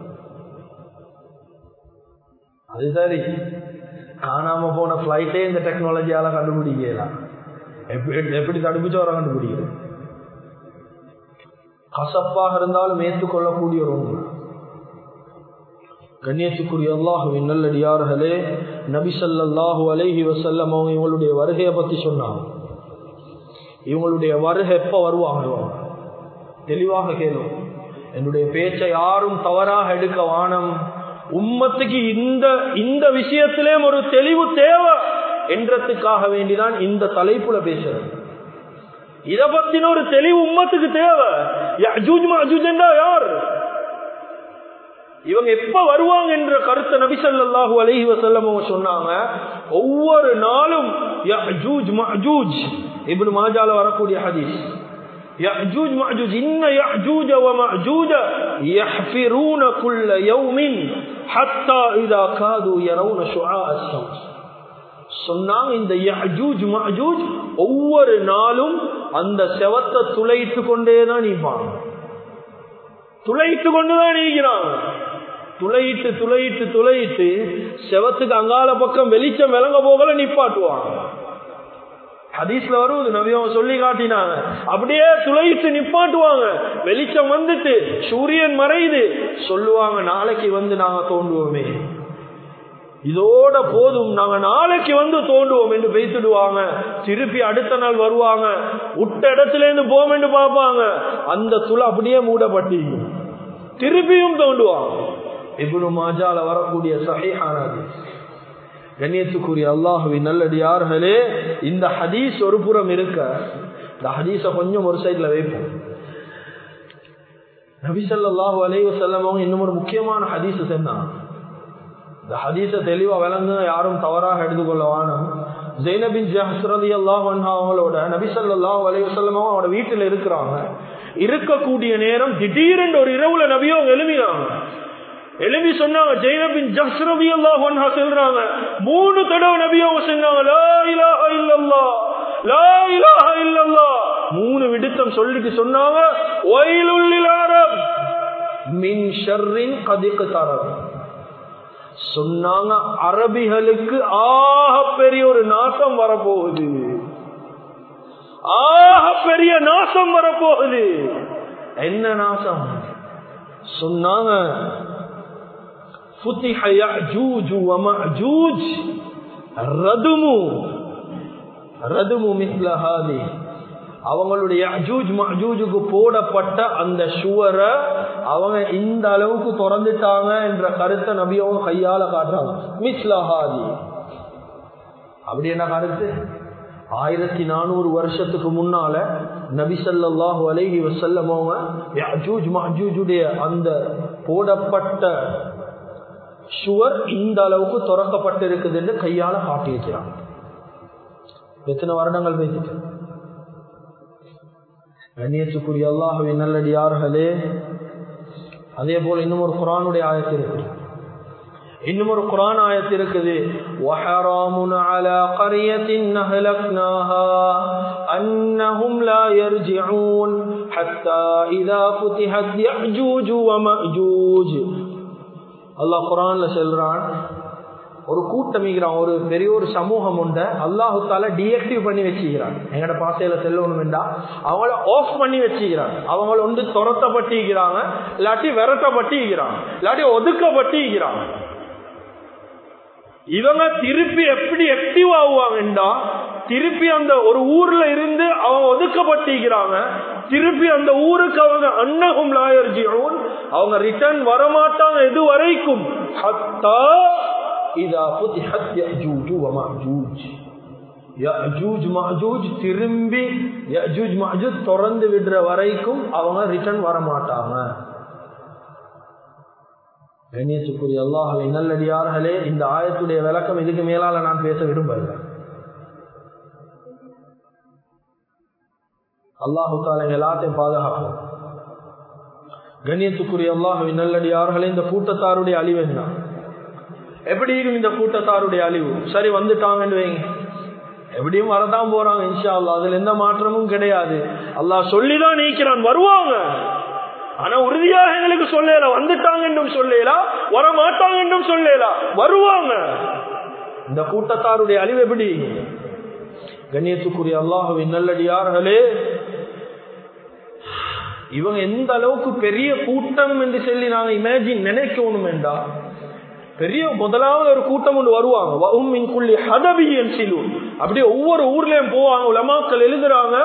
அது சரி. காணாம போன பிளைட்டே இந்த டெக்னாலஜியால கண்டுபிடிக்கலாம் எப்படி எப்படி தடுப்பு சவரை கண்டுபிடிக்கிறது கசப்பாக இருந்தாலும் ஏற்றுக்கொள்ளக்கூடிய ஒரு உண்மை கண்ணியத்துக்குரிய அல்லாஹுவின் நல்லடியார்களே நபி சல்லாஹூ அலேஹி வசல்லம் அவங்க இவங்களுடைய வருகையை பத்தி சொன்னாங்க. இவங்களுடைய வருகை எப்ப வருவாங்க தெளிவாக கேளும் என்னுடைய பேச்சை யாரும் தவறாக எடுக்க வானம். உம்மத்துக்கு இந்த இந்த விஷயத்திலே ஒரு தெளிவு தேவை என்றதுக்காக வேண்டிதான் இந்த தலைப்புல பேசுறது இத பத்தின ஒரு தெளிவு உம்மத்துக்கு தேவை யார் இவங்க எப்ப வருவாங்க என்ற கருத்தை நபிசல்லாஹூ அலஹி வசல்லம் சொன்னாங்க ஒவ்வொரு நாளும் இப்னு மாஜால வரக்கூடிய ஹதீஸ் يأجوج مأجوج إن يأجوج ومأجوج يحفرون كل يوم ஹத்தா இதா காது எறவுன சுஆ அஸ்ஸம் சொன்னாங்க இந்த யஜூஜ் மஜூஜ் ஒவ்வொரு நாளும் அந்த செவத்தை துளைத்து கொண்டேதான் தான் நிற்பாங்க கொண்டுதான் நீக்கிறாங்க. துளையிட்டு துளையிட்டு துளையிட்டு செவத்துக்கு அங்கால பக்கம் வெளிச்சம் விளங்க போகல நிப்பாட்டுவாங்க. ஹதீஸ்ல வருவது அவன் சொல்லி காட்டினாங்க. அப்படியே துளைத்து நிப்பாட்டுவாங்க. வெளிச்சம் வந்துட்டு சூரியன் மறையுது. சொல்லுவாங்க நாளைக்கு வந்து நாங்க தோண்டுவோமே. இதோட போதும் நாங்க நாளைக்கு வந்து தோண்டுவோம் என்று பேசிடுவாங்க. திருப்பி அடுத்த நாள் வருவாங்க. விட்ட இடத்துல இருந்து போம் என்று பார்ப்பாங்க. அந்த துளை அப்படியே மூடப்பட்டு திருப்பியும் தோண்டுவாங்க. இப்னு மாஜால வரக்கூடிய சஹீஹானது கண்ணியத்துக்குரிய அல்லாஹுவின் நல்லடியார்களே இந்த ஹதீஸ் ஒரு புறம் இருக்க இந்த ஹதீஸ கொஞ்சம் ஒரு சைட்ல வைப்போம். நபிசல்லாஹு அலைவ செல்லவங்க இன்னும் ஒரு முக்கியமான ஹதீஸ் சொன்னாங்க. இந்த ஹதீஸ தெளிவா விளங்க யாரும் தவறாக எடுத்துக்கொள்ள வானம் ஜெய்னபின் ஜஹஸ்ரதி அல்லாஹ் அவங்களோட நபிசல்லாஹு அலைவ செல்லவங்க அவனோட வீட்டுல இருக்கிறாங்க. இருக்கக்கூடிய நேரம் திடீரென்று ஒரு இரவுல நபியோ எழுமினாங்க எழுப்பி சொன்னாங்க ஜெயினபின் ஜஹ்ரபி அல்லாஹ் ஒன்ஹா சொல்றாங்க. மூணு தடவை நபி அவங்க சொன்னாங்க லா இலாஹ இல்லல்லாஹ் லா இலாஹ இல்லல்லாஹ். மூணு விடுத்தம் சொல்லிட்டு சொன்னாங்க வயலுள்ளில் அரப் மின் ஷர்ரின் கதிக்கு தரப் சொன்னாங்க அரபிகளுக்கு ஆக பெரிய ஒரு நாசம் வரப்போகுது. ஆக பெரிய நாசம் வரப்போகுது. என்ன நாசம்? சொன்னாங்க ஃபுத்திஹ யஅஜூஜு வமஅஜூஜ் ரதுமு ரதுமு மிஸ்ல ஹாதி அவங்களுடைய அஜூஜ் மஜூஜுக்கு போடப்பட்ட அந்த சுவரை அவங்க இந்த அளவுக்கு திறந்துட்டாங்க என்ற கருத்தை நபியவும் அவங்க கையால காட்டுறாங்க. மிஸ்லஹாதி அப்படி என்ன கருத்து? ஆயிரத்தி நானூறு வருஷத்துக்கு முன்னால நபிசல்லாஹு அலைஹி வசல்லம் அவங்க அந்த போடப்பட்ட சுவர் இந்த அளவுக்கு துறக்கப்பட்டு இருக்குதுன்னு கையால காட்டியிருக்கிறாங்க எத்தனை வருடங்கள் வைத்து கண்ணியத்துக்குரிய அல்லாஹவி நல்லடியார்களே அதே போல இன்னும் ஒரு குரானுடைய ஆயத்தில் இருக்குது. இன்னும் ஒரு குரான் ஆயத்தில் இருக்குது. وحرام அல்லாஹ் குரான்ல சொல்றான் ஒரு கூட்டமிக்கிறான் ஒரு பெரிய ஒரு சமூகம் உண்ட அல்லாஹு தால டிஆக்டிவ் பண்ணி வச்சுக்கிறான். எங்கட பாசையில செல்லணும் வேண்டா அவங்கள ஆஃப் பண்ணி வச்சுக்கிறான். அவங்கள வந்து துரத்தப்பட்டிருக்கிறாங்க இல்லாட்டி விரட்டப்பட்டிருக்கிறாங்க இல்லாட்டி ஒதுக்கப்பட்டிருக்கிறாங்க இவங்க திருப்பி எப்படி ஆக்டிவ் ஆகுவாங்கண்டா திருப்பி அந்த ஒரு ஊர்ல இருந்து அவங்க ஒதுக்கப்பட்டிருக்கிறாங்க திருப்பி அந்த ஊருக்கு அவங்க அன்னகும் லாயர்ஜியும் அவங்க ரிட்டர்ன் வரமாட்டாங்க எது வரைக்கும் ஹத்தா இதா புத்திஹத் யஜூஜ் வமஜூஜ் யஜூஜ் மஜூஜ் திரும்பி யஜூஜ் மஜூஜ் திறந்து விடுற வரைக்கும் அவங்க ரிட்டர்ன் வரமாட்டாங்க. கண்ணியத்துக்குரிய அல்லாஹவை நல்லடியார்களே இந்த ஆயத்துடைய விளக்கம் இதுக்கு மேலால நான் பேச விரும்பல அல்லாஹு தால எல்லாத்தையும் பாதுகாக்கும் கண்ணியத்துக்குரிய அல்லாஹுவின் நல்லடியார்களே இந்த கூட்டத்தாருடைய அழிவு என்ன? எப்படி இருக்கும் இந்த கூட்டத்தாருடைய அழிவு. சரி வந்துட்டாங்கன்னு வைங்க. எப்படியும் வரதான் போறாங்க இன்ஷா அல்லா அதுல எந்த மாற்றமும் கிடையாது. அல்லாஹ் சொல்லிதான் நீக்கிறான் வருவாங்க. ஆனா உறுதியாக எங்களுக்கு சொல்லல வந்துட்டாங்க என்றும் சொல்லலாம் வர மாட்டாங்க என்றும் சொல்லலாம் வருவாங்க. இந்த கூட்டத்தாருடைய அழிவு எப்படி? கண்ணியத்துக்குரிய அல்லாஹுவின் நல்லடியார்களே இவங்க எந்த அளவுக்கு பெரிய கூட்டம் என்று சொல்லி நாங்க இமேஜின் நினைக்கணும் என்றா பெரிய முதலாவது ஒரு கூட்டம் ஒன்று வருவாங்க. அப்படியே ஒவ்வொரு ஊர்லயும் போவாங்க உலமாக்கள் எழுதுறாங்க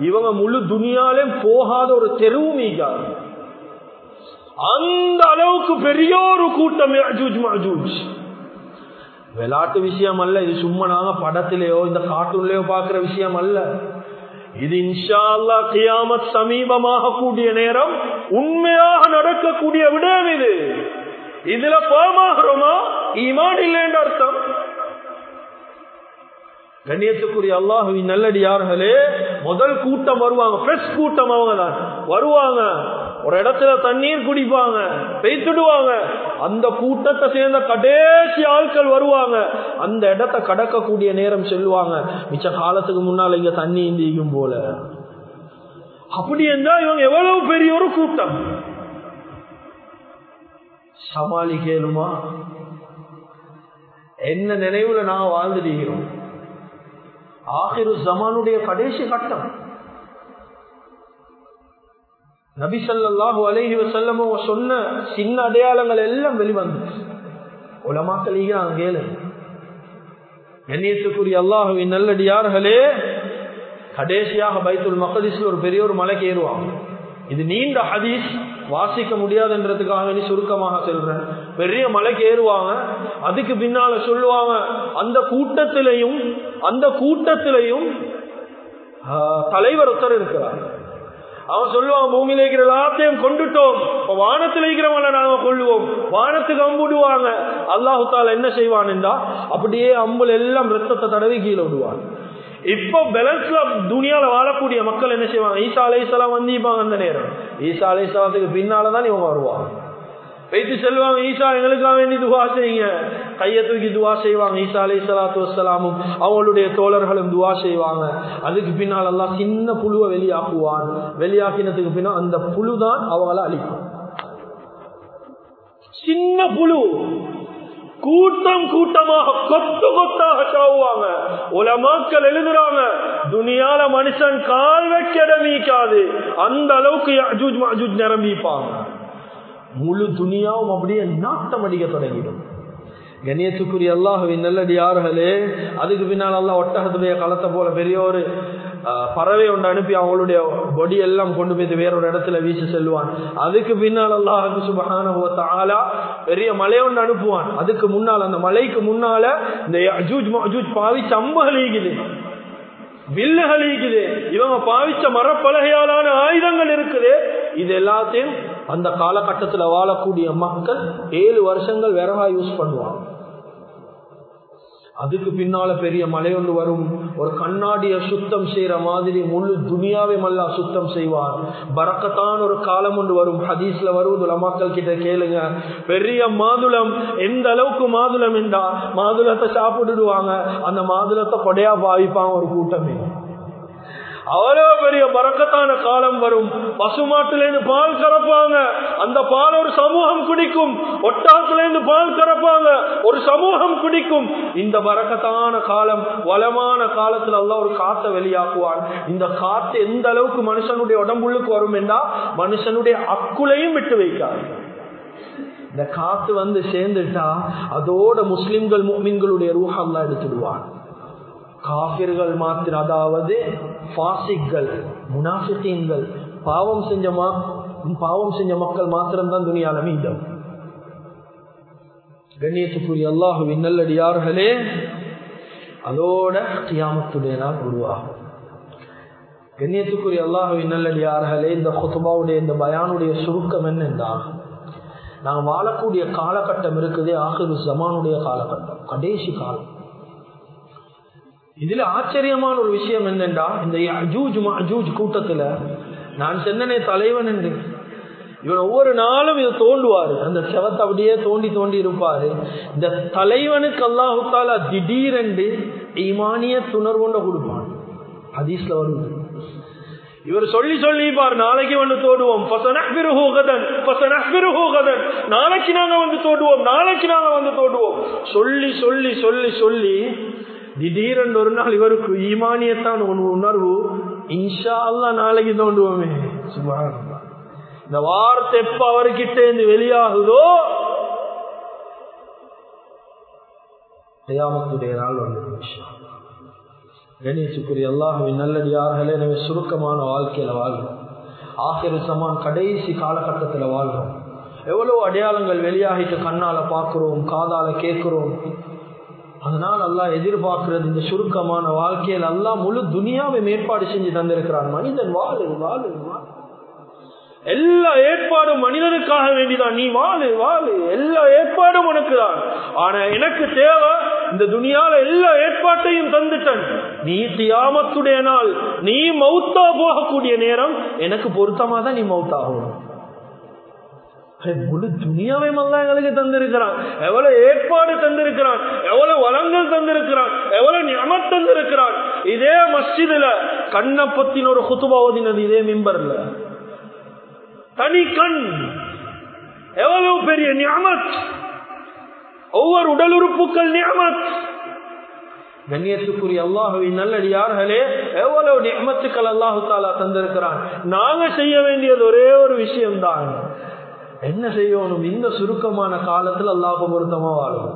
இவங்க முழு துணியாலையும் போகாத ஒரு தெருவும் அந்த அளவுக்கு பெரிய ஒரு கூட்டம் விளையாட்டு விஷயம் அல்ல இது சும்மா நாங்க படத்திலேயோ இந்த கார்ட்டூன்லயோ பாக்குற விஷயம் அல்ல. இது இன்ஷா அல்லா கியாமத் சமீபமாக கூடிய நேரம் உண்மையாக நடக்கக்கூடிய விடயம் இது. இதுல பாமாகிறோமா ஈமான் இல்லைன்ற அர்த்தம். கண்ணியத்துக்குரிய அல்லாஹுவின் நல்லடியார்களே முதல் கூட்டம் வருவாங்க ஃப்ரெஷ் கூட்டம் அவங்க தான் வருவாங்க. ஒரு இடத்துல தண்ணீர் குடிப்பாங்க பெய்த்துடுவாங்க. அந்த கூட்டத்தை சேர்ந்த கடைசி ஆட்கள் வருவாங்க. அந்த இடத்தை கடக்கக்கூடிய நேரம் சொல்லுவாங்க மிச்ச காலத்துக்கு முன்னால இங்க தண்ணி இந்திக்கும் போல. அப்படி என்றால் இவங்க எவ்வளவு பெரிய ஒரு கூட்டம். சமாளிக்கலுமா என்ன நினைவுல நான் வாழ்ந்துடுகிறோம் ஆகிரு ஜமானுடைய கடைசி கட்டம். நபிசல்லாஹு அலஹி வசல்லமோ சொன்ன சின்ன அடையாளங்கள் எல்லாம் வெளிவந்து உலமாக்கள் கேளு கண்ணியத்துக்குரிய அல்லாஹுவின் நல்லடியார்களே கடைசியாக பைத்துல் மக்கதிஸ்ல ஒரு பெரிய ஒரு மலைக்கு ஏறுவாங்க. இது நீண்ட ஹதீஸ் வாசிக்க முடியாதுன்றதுக்காக நீ சுருக்கமாக சொல்றேன். பெரிய மலைக்கு ஏறுவாங்க அதுக்கு பின்னால சொல்லுவாங்க அந்த கூட்டத்திலையும் அந்த கூட்டத்திலையும் தலைவர் ஒருத்தர் இருக்கிறார். அவன் சொல்லுவான் பூமியில இருக்கிற எல்லாத்தையும் கொண்டுட்டோம். வானத்தில் இருக்கிறவங்கள நாங்க கொள்ளுவோம் வானத்துக்கு அம்புடுவாங்க. அல்லாஹு தால என்ன செய்வான் என்றா அப்படியே அம்புல எல்லாம் ரத்தத்தை தடவி கீழே விடுவான். இப்போ பேலன்ஸ்ல துணியால வாழக்கூடிய மக்கள் என்ன செய்வாங்க? ஈசா அலைசலாம் வந்திருப்பாங்க அந்த நேரம். ஈசா அலைசலாத்துக்கு பின்னாலதான் இவங்க வருவாங்க வைத்து செல்வாங்க. ஈசா எங்களுக்காக வேண்டி துவா செய்யுங்க. கையை தூக்கி துவா செய்வாங்க. ஈசா அலை சலாத்து வசலாமும் அவங்களுடைய தோழர்களும் துவா செய்வாங்க. அதுக்கு பின்னால் எல்லாம் சின்ன புழுவை வெளியாக்குவான். வெளியாக்கினதுக்கு பின்னால் அந்த புழு தான் அவங்கள அழிக்கும். சின்ன புழு கூட்டம் கூட்டமாக கொத்து கொத்தாக சாவுவாங்க. உலமாக்கள் எழுதுறாங்க துணியால மனுஷன் கால் வைக்க இடமீக்காது அந்த அளவுக்கு நிரம்பிப்பாங்க. முழு துணியாவும் அப்படியே நாட்டம் அடிக்க தொடங்கிடும். கண்ணியத்துக்குரிய அல்லாஹுவின் நல்லடியார்களே அதுக்கு பின்னால் எல்லாம் ஒட்டகத்துடைய களத்தை போல பெரிய ஒரு பறவை ஒன்று அனுப்பி அவங்களுடைய பொடி எல்லாம் கொண்டு போய் வேறொரு இடத்துல வீசி செல்வான் அதுக்கு பின்னால் அல்லாஹு சுபகான ஆலா பெரிய மலை ஒன்று அனுப்புவான். அதுக்கு முன்னால் அந்த மலைக்கு முன்னால இந்த அஜூஜ் மஜூஜ் பாவிச்சு அம்புகள் வில்லுகள் இருக்குது இவங்க பாவிச்ச மரப்பலகையாலான ஆயுதங்கள் இருக்குது. இது எல்லாத்தையும் அந்த காலகட்டத்தில் வாழக்கூடிய மக்கள் ஏழு வருஷங்கள் விறகா யூஸ் பண்ணுவாங்க. அதுக்கு பின்னால பெரிய மலை ஒன்று வரும். ஒரு கண்ணாடிய சுத்தம் செய்யற மாதிரி முழு துனியாவை மல்லா சுத்தம் செய்வார். பறக்கத்தான் ஒரு காலம் ஒன்று வரும். ஹதீஸ்ல வருவது மக்கள் கிட்ட கேளுங்க. பெரிய மாதுளம் எந்த அளவுக்கு மாதுளம் என்றா மாதுளத்தை சாப்பிட்டுடுவாங்க. அந்த மாதுளத்தை கொடையா பாவிப்பான் ஒரு கூட்டமே. அவ்வளவு பெரிய பறக்கத்தான காலம் வரும். பசுமாட்டிலேருந்து பால் கறப்பாங்க. அந்த பால் ஒரு சமூகம் குடிக்கும். ஒட்டாத்திலிருந்து பால் கறப்பாங்க. ஒரு சமூகம் குடிக்கும். இந்த பறக்கத்தான காலம் வளமான காலத்துல எல்லாம் ஒரு காத்தை வெளியாக்குவான். இந்த காத்து எந்த அளவுக்கு மனுஷனுடைய உடம்புள்ளுக்கு வரும் என்றா மனுஷனுடைய அக்குலையும் விட்டு வைக்காது. இந்த காத்து வந்து சேர்ந்துட்டா அதோட முஸ்லிம்கள் மீன்களுடைய ரூஹல்லா எடுத்துடுவான். காபிர்கள் மாத்திரம் அதாவது பாசிக்கள் முனாஃபிகீன்கள் பாவம் செஞ்ச பாவம் செஞ்ச மக்கள் மாத்திரம்தான் துணியால மீண்டும். கண்ணியத்துக்குரிய அல்லாஹுவின் நல்லடியார்களே அதோட கியாமத்துடைய நாள் உருவாகும். கண்ணியத்துக்குரிய அல்லாஹுவின் நல்லடியார்களே இந்த குத்துபாவுடைய இந்த பயானுடைய சுருக்கம் என்னென்றா நாங்கள் வாழக்கூடிய காலகட்டம் இருக்குதே ஆகிரு ஜமானுடைய காலகட்டம் கடைசி காலம். இதுல ஆச்சரியமான ஒரு விஷயம் என்னென்றா இந்த அஜூஜ் அஜூஜ் கூட்டத்துல நான் சென்னனே தலைவன் என்று. இவன் ஒவ்வொரு நாளும் இதை தோண்டுவாரு. அந்த செவத்தை அப்படியே தோண்டி தோண்டி இருப்பாரு. இந்த தலைவனுக்கு அல்லாஹுத்தாலா திடீரென்று ஈமானிய துணர்வுண்ட கொடுப்பான். ஹதீஸ்ல வருது. இவர் சொல்லி சொல்லி பார் நாளைக்கு வந்து தோடுவோம். நாளைக்கு நாங்க வந்து தோடுவோம் நாளைக்கு நாங்க வந்து தோடுவோம். சொல்லி சொல்லி சொல்லி சொல்லி திடீரென்று ஒரு நாள் இவருக்கு ஈமானியத்தான் உணர்வு. இன்ஷா அல்லா நாளைக்கு தோண்டுவோமே சுபாரம்பா இந்த வார்த்தை எப்ப அவர்கிட்ட இருந்து வெளியாகுதோ தயாமத்துடைய நாள் வந்து கணேசுக்குரிய அல்லாஹுவின் நல்லடியார்களே எனவே சுருக்கமான வாழ்க்கையில வாழ்றோம் ஆகிர சமான் கடைசி காலகட்டத்தில் வாழ்றோம் எவ்வளவு அடையாளங்கள் வெளியாகிட்டு கண்ணால பார்க்கிறோம் காதால கேட்கிறோம். அதனால் அல்லாஹ் எதிர்பார்க்கிறது இந்த சுருக்கமான வாழ்க்கையில் அல்லாஹ் முழு துனியாவை ஏற்பாடு செஞ்சு தந்திருக்கிறான். மனிதன் வாழு வாழு எல்லா ஏற்பாடும் மனிதனுக்காக வேண்டிதான். நீ வாழு வாழு. எல்லா ஏற்பாடும் உனக்கு தான். ஆனா எனக்கு தேவை இந்த துணியால எல்லா ஏற்பாட்டையும் தந்துட்டன். நீ தியாமத்துடைய நாள் நீ மௌத்தா போகக்கூடிய நேரம் எனக்கு பொருத்தமா தான் நீ மௌத்தாகணும் முழு துணியாவை மல்லா எங்களுக்கு தந்திருக்கிறான். எவ்வளவு ஏற்பாடு தந்திருக்கிறான். எவ்வளவு வளங்கள் தந்திருக்கிறான். எவ்வளவு நியமத் தந்திருக்கிறான். இதே மஸ்ஜிதுல கண்ணை ஒரு குத்துபா ஓதினது இதே மிம்பர்ல. தனி கண். எவ்வளவு பெரிய நியமத். ஒவ்வொரு உடல் உறுப்புகள் நியமத். கண்ணியத்துக்குரிய அல்லாஹுவின் நல்லடியார்களே எவ்வளவு நியமத்துக்கள் அல்லாஹு தாலா தந்திருக்கிறான். நாங்க செய்ய வேண்டியது ஒரே ஒரு விஷயம்தான். என்ன செய்யணும்? இந்த சுருக்கமான காலத்தில் அல்லாஹ் பொருத்தமா வாழும்.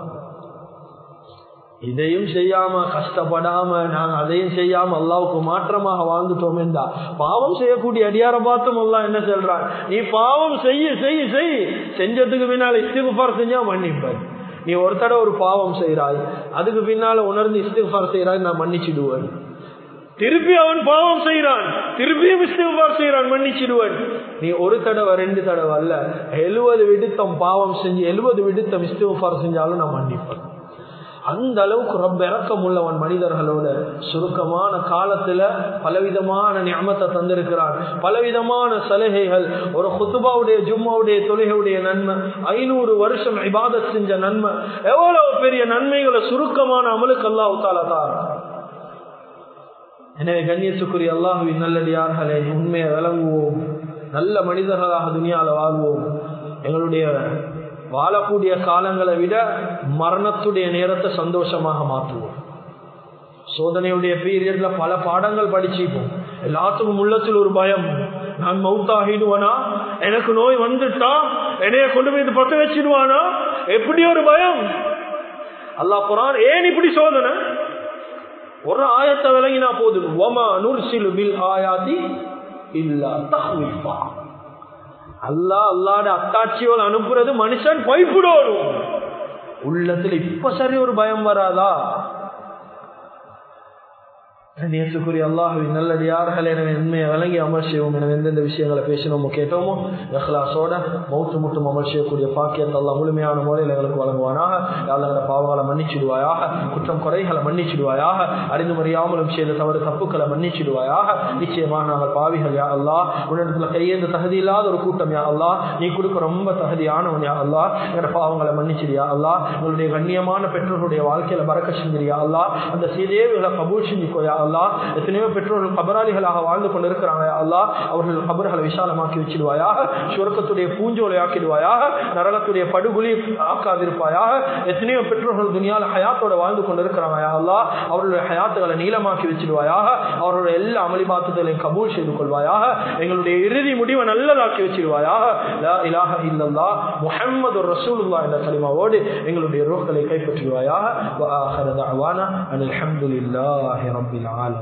இதையும் செய்யாம கஷ்டப்படாம நாங்க அதையும் செய்யாம அல்லாவுக்கு மாற்றமாக வாழ்ந்துட்டோம் என்றா பாவம் செய்யக்கூடிய அடியார பார்த்தும் எல்லாம் என்ன சொல்றான்? நீ பாவம் செய்ய செய்ய செய் செஞ்சதுக்கு பின்னால் இஸ்திகுஃபார் செஞ்சா மன்னிப்பார் நீ ஒரு தடவை ஒரு பாவம் செய்யறாய் அதுக்கு பின்னால உணர்ந்து இஸ்திகுஃபார் செய்யறாய் நான் மன்னிச்சிடுவேன். திருப்பி அவன் பாவம் செய்யறான் திருப்பியும் இஸ்திகுபார் செய்யறான் மன்னிச்சிடுவன். நீ ஒரு தடவை ரெண்டு தடவை அல்ல எழுபது விடுத்தம் பாவம் செஞ்சு எழுபது விடுத்தம் இஸ்திகுபார் செஞ்சாலும் நான் மன்னிப்பேன். அந்த அளவுக்கு ரொம்ப இறக்கம் உள்ளவன் மனிதர்களோட சுருக்கமான காலத்துல பலவிதமான ஞாபகத்தை தந்திருக்கிறான். பலவிதமான சலுகைகள் ஒரு குத்துபாவுடைய ஜும்மாவுடைய தொழுகையுடைய நன்மை ஐநூறு வருஷம் இபாதத் செஞ்ச நன்மை எவ்வளவு பெரிய நன்மைகளை சுருக்கமான அமலுக்கு அல்லாஹால தான் எனவே கண்ணியத்துக்குரிய அல்லாஹுவின் நல்லடியார்களே உண்மையை விளங்குவோம். நல்ல மனிதர்களாக துணியால வாழ்வோம். எங்களுடைய வாழக்கூடிய காலங்களை விட மரணத்துடைய நேரத்தை சந்தோஷமாக மாற்றுவோம். சோதனையுடைய பீரியட்ல பல பாடங்கள் படிச்சுப்போம் எல்லாத்துக்கும் உள்ளத்தில் ஒரு பயம். நான் மவுத்தாகிடுவனா எனக்கு நோய் வந்துட்டா? என்னைய கொண்டு போய் பத்த வச்சிடுவானா? எப்படி ஒரு பயம். அல்லாஹ் போறான் ஏன் இப்படி சோதனை? ஒரு ஆயத்தை விளங்கினா போதும். ஒமா நுர்சிலு பில் ஆயாதி இல்லா தஹ்விஃபா. அல்லாஹ் அல்லாட அத்தாட்சியோடு அனுப்புறது மனுஷன் பைப்புடோடும். உள்ளத்துல இப்ப சரி ஒரு பயம் வராதா? நேசுக்குரிய அல்லாஹுவின் நல்லடியார்கள் எனவே உண்மையை வழங்கி அமல் செய்வோம் எனவே எந்தெந்த விஷயங்களை பேசினோமோ கேட்டோமோ எஹ்லாசோட மௌத்து முட்டும் அமல் செய்யக்கூடிய பாக்கியத்தை எல்லாம் முழுமையான முறையில் எங்களுக்கு வழங்குவானாக. யாழ்கிற பாவங்களை மன்னிச்சிடுவாயாக குற்றம் குறைகளை மன்னிச்சிடுவாயாக அறிந்து மறியாமலும் செய்த தவறு தப்புக்களை மன்னிச்சிடுவாயாக. நிச்சயமாக நாங்கள் பாவிகள் யா அல்லா உன்னிடத்துல கையேந்த தகுதி இல்லாத ஒரு கூட்டம் யா அல்லா நீ கொடுக்க ரொம்ப தகுதியானவன் யா அல்லா எங்களோட பாவங்களை மன்னிச்சிடியா அல்லா உங்களுடைய கண்ணியமான பெற்றோர்களுடைய வாழ்க்கையில பறக்க செஞ்சிரியா அல்லா அந்த சீதேவிகளை கபூல் செஞ்சுக்கோயா அல்லா எத்தனையோ பெற்றோர்கள் கபராளிகளாக வாழ்ந்து கொண்டிருக்கிறாங்க. அல்லா அவர்கள் கபர்களை விசாலமாக்கி வச்சிடுவாயாக சுரக்கத்துடைய பூஞ்சோலை ஆக்கிடுவாயாக நரகத்துடைய படுகொலி ஆக்காதிருப்பாயாக எத்தனையோ பெற்றோர்கள் துணியால ஹயாத்தோட வாழ்ந்து கொண்டிருக்கிறாங்க. அல்லா அவர்களுடைய ஹயாத்துகளை நீளமாக்கி வச்சிடுவாயாக அவர்களுடைய எல்லா அமளிபாத்துகளையும் கபூல் செய்து கொள்வாயாக எங்களுடைய இறுதி முடிவை நல்லதாக்கி வச்சிருவாயாக இலாக இல்லல்லா முஹம்மது ரசூலுல்லா என்ற கலிமாவோடு எங்களுடைய ரோக்களை கைப்பற்றுவாயாக. வ ஆஹிரு Kabbalah.